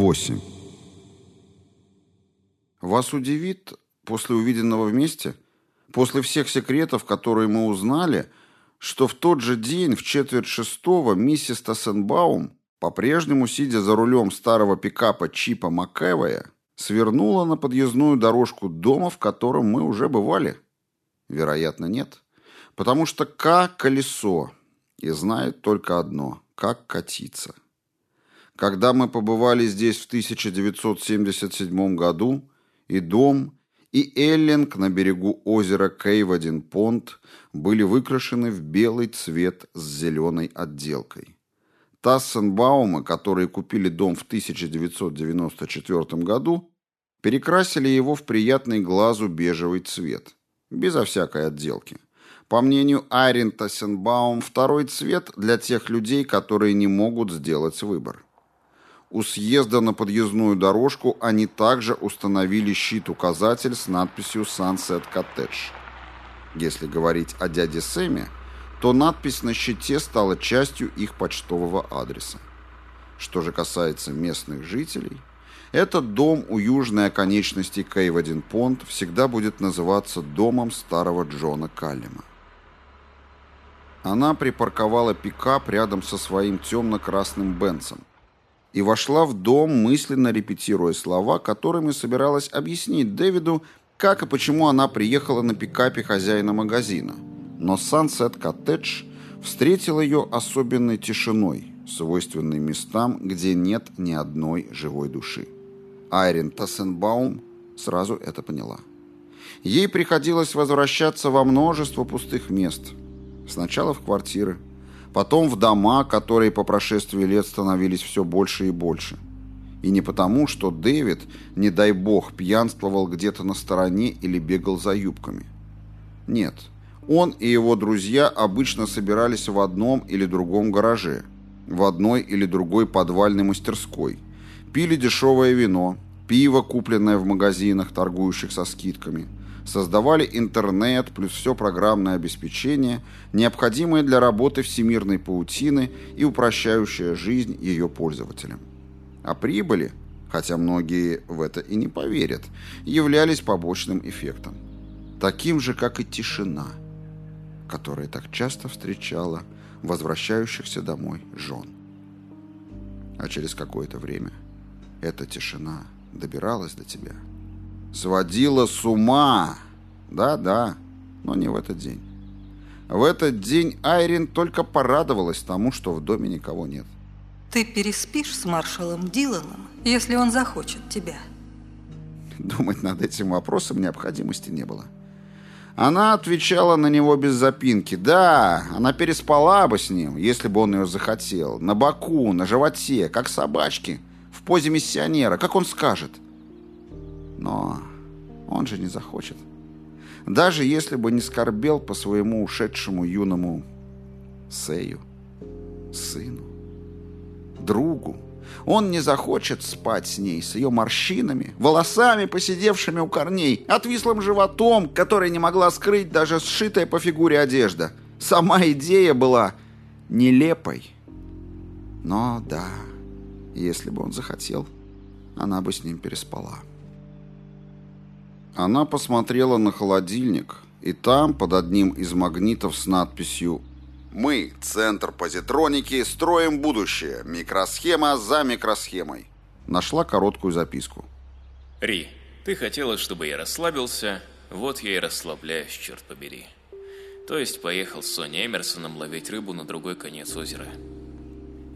8. Вас удивит после увиденного вместе, после всех секретов, которые мы узнали, что в тот же день в четверть шестого миссис Тассенбаум, по-прежнему сидя за рулем старого пикапа Чипа Макэвая, свернула на подъездную дорожку дома, в котором мы уже бывали? Вероятно, нет. Потому что К – колесо, и знает только одно – как катиться. Когда мы побывали здесь в 1977 году, и дом, и Эллинг на берегу озера Кейвадин-Понт были выкрашены в белый цвет с зеленой отделкой. Тассенбаумы, которые купили дом в 1994 году, перекрасили его в приятный глазу бежевый цвет, безо всякой отделки. По мнению Айрин Тассенбаум, второй цвет для тех людей, которые не могут сделать выбор. У съезда на подъездную дорожку они также установили щит-указатель с надписью Sunset Cottage. Если говорить о дяде Сэме, то надпись на щите стала частью их почтового адреса. Что же касается местных жителей, этот дом у южной оконечности Кейвадин-Понт всегда будет называться домом старого Джона Каллима. Она припарковала пикап рядом со своим темно-красным Бенцем, и вошла в дом, мысленно репетируя слова, которыми собиралась объяснить Дэвиду, как и почему она приехала на пикапе хозяина магазина. Но Sunset Cottage встретил ее особенной тишиной, свойственной местам, где нет ни одной живой души. Айрин Тассенбаум сразу это поняла. Ей приходилось возвращаться во множество пустых мест. Сначала в квартиры, потом в дома, которые по прошествии лет становились все больше и больше. И не потому, что Дэвид, не дай бог, пьянствовал где-то на стороне или бегал за юбками. Нет, он и его друзья обычно собирались в одном или другом гараже, в одной или другой подвальной мастерской, пили дешевое вино, пиво, купленное в магазинах, торгующих со скидками – создавали интернет плюс все программное обеспечение, необходимое для работы всемирной паутины и упрощающее жизнь ее пользователям. А прибыли, хотя многие в это и не поверят, являлись побочным эффектом. Таким же, как и тишина, которая так часто встречала возвращающихся домой жен. А через какое-то время эта тишина добиралась до тебя – сводила с ума. Да-да, но не в этот день. В этот день Айрин только порадовалась тому, что в доме никого нет. Ты переспишь с маршалом Диланом, если он захочет тебя? Думать над этим вопросом необходимости не было. Она отвечала на него без запинки. Да, она переспала бы с ним, если бы он ее захотел. На боку, на животе, как собачки, в позе миссионера, как он скажет – но он же не захочет. Даже если бы не скорбел по своему ушедшему юному Сею, сыну, другу, он не захочет спать с ней, с ее морщинами, волосами, посидевшими у корней, отвислым животом, который не могла скрыть даже сшитая по фигуре одежда. Сама идея была нелепой. Но да, если бы он захотел, она бы с ним переспала. Она посмотрела на холодильник, и там, под одним из магнитов с надписью «Мы, Центр позитроники, строим будущее. Микросхема за микросхемой», нашла короткую записку. «Ри, ты хотела, чтобы я расслабился, вот я и расслабляюсь, черт побери. То есть поехал с Соней Эмерсоном ловить рыбу на другой конец озера.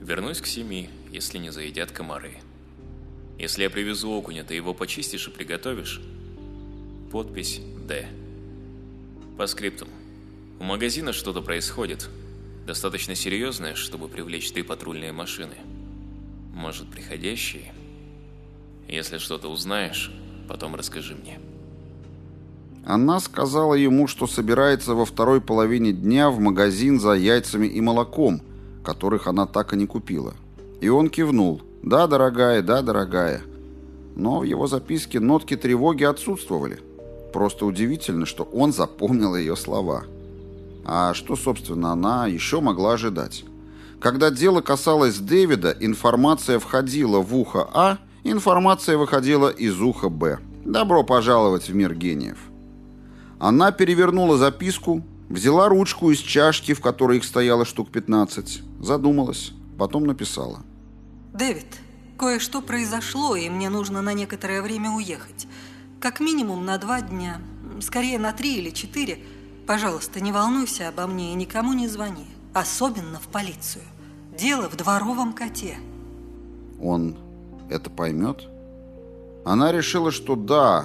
Вернусь к семи, если не заедят комары. Если я привезу окуня, ты его почистишь и приготовишь?» Подпись «Д». По скриптум. У магазина что-то происходит. Достаточно серьезное, чтобы привлечь три патрульные машины. Может, приходящие? Если что-то узнаешь, потом расскажи мне. Она сказала ему, что собирается во второй половине дня в магазин за яйцами и молоком, которых она так и не купила. И он кивнул. «Да, дорогая, да, дорогая». Но в его записке нотки тревоги отсутствовали. Просто удивительно, что он запомнил ее слова. А что, собственно, она еще могла ожидать? Когда дело касалось Дэвида, информация входила в ухо А Информация выходила из уха Б. Добро пожаловать в мир гениев. Она перевернула записку, взяла ручку из чашки, в которой их стояло штук 15, задумалась, потом написала. «Дэвид, кое-что произошло, и мне нужно на некоторое время уехать. Как минимум на два дня, скорее на три или четыре. Пожалуйста, не волнуйся обо мне и никому не звони, особенно в полицию. Дело в дворовом коте». Он это поймет? Она решила, что да,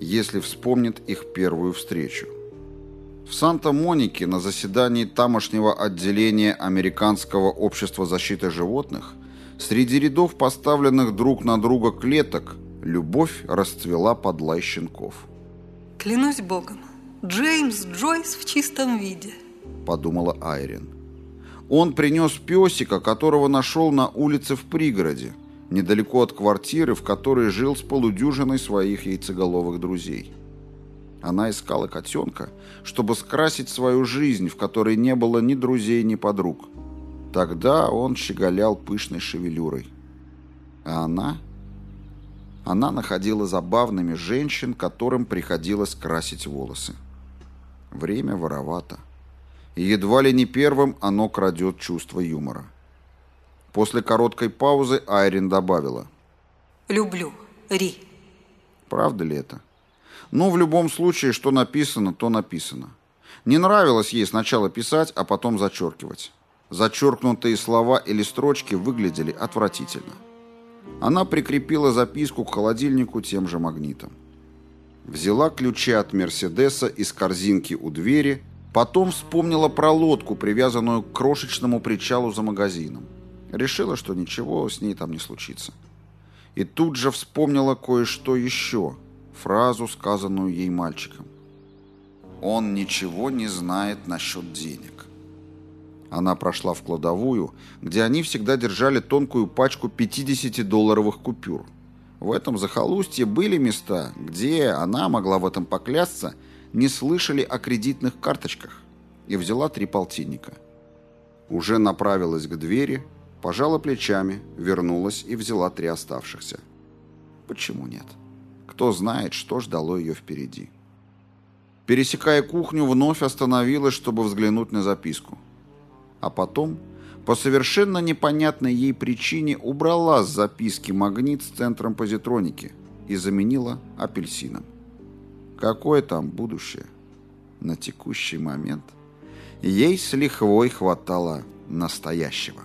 если вспомнит их первую встречу. В Санта-Монике на заседании тамошнего отделения Американского общества защиты животных среди рядов поставленных друг на друга клеток любовь расцвела под лай щенков. «Клянусь богом, Джеймс Джойс в чистом виде», — подумала Айрин. Он принес песика, которого нашел на улице в пригороде, недалеко от квартиры, в которой жил с полудюжиной своих яйцеголовых друзей. Она искала котенка, чтобы скрасить свою жизнь, в которой не было ни друзей, ни подруг. Тогда он щеголял пышной шевелюрой. А она... Она находила забавными женщин, которым приходилось красить волосы. Время воровато. И едва ли не первым оно крадет чувство юмора. После короткой паузы Айрин добавила. «Люблю, Ри». Правда ли это? Ну, в любом случае, что написано, то написано. Не нравилось ей сначала писать, а потом зачеркивать. Зачеркнутые слова или строчки выглядели отвратительно. Она прикрепила записку к холодильнику тем же магнитом. Взяла ключи от Мерседеса из корзинки у двери, потом вспомнила про лодку, привязанную к крошечному причалу за магазином. Решила, что ничего с ней там не случится. И тут же вспомнила кое-что еще, фразу, сказанную ей мальчиком. «Он ничего не знает насчет денег». Она прошла в кладовую, где они всегда держали тонкую пачку 50-долларовых купюр. В этом захолустье были места, где, она могла в этом поклясться, не слышали о кредитных карточках, и взяла три полтинника. Уже направилась к двери, пожала плечами, вернулась и взяла три оставшихся. Почему нет? Кто знает, что ждало ее впереди. Пересекая кухню, вновь остановилась, чтобы взглянуть на записку а потом, по совершенно непонятной ей причине, убрала с записки магнит с центром позитроники и заменила апельсином. Какое там будущее? На текущий момент ей с лихвой хватало настоящего.